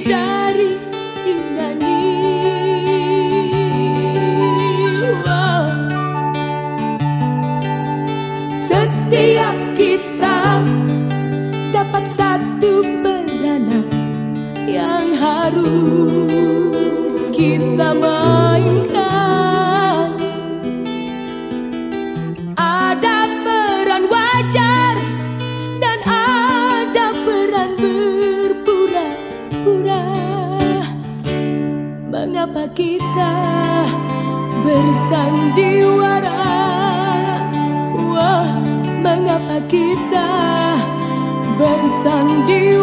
die. Bersandiwara. Wah, Mengapa kita bersandiwara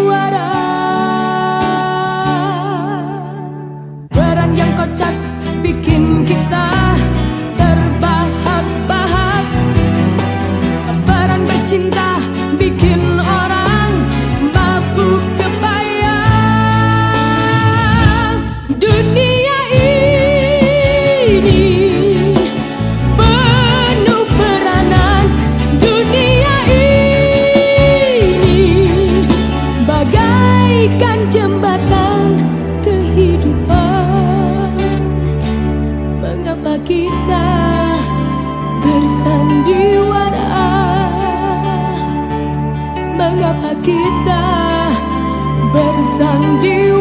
bersandiwara